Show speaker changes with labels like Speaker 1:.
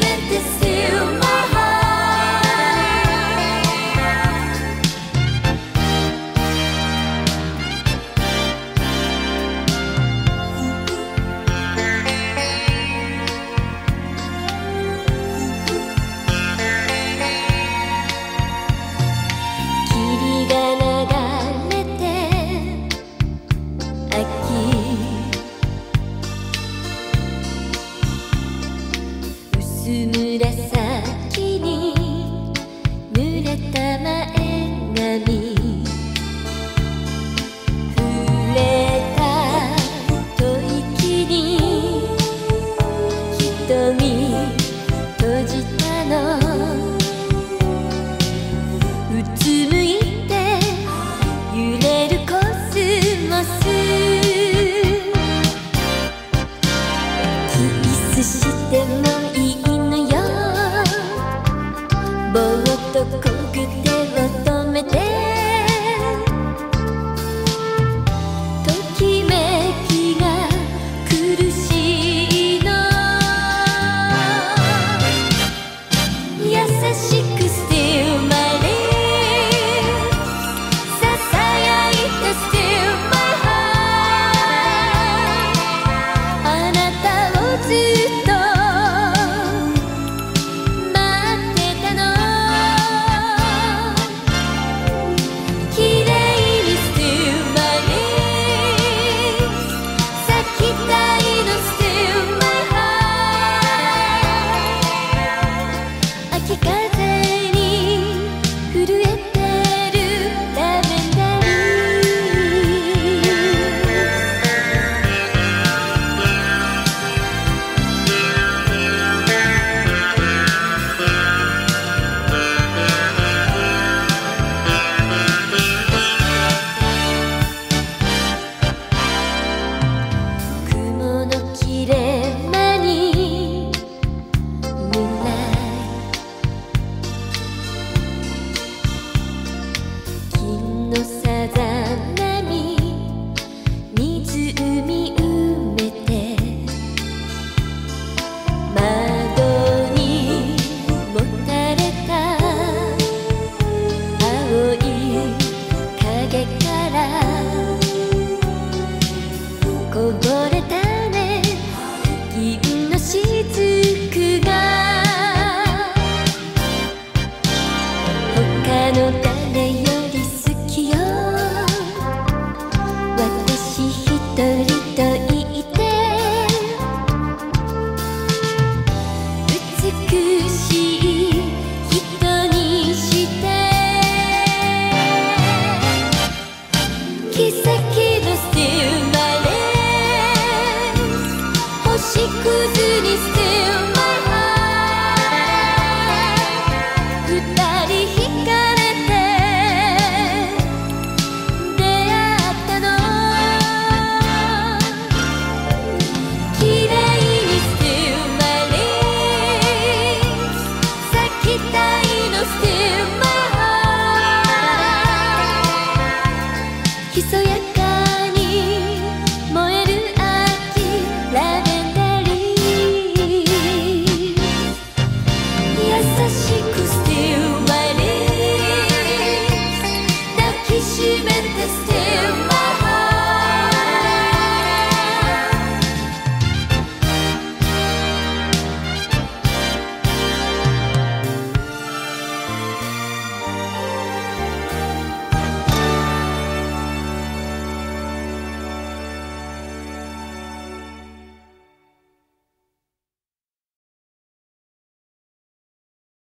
Speaker 1: leave it this しく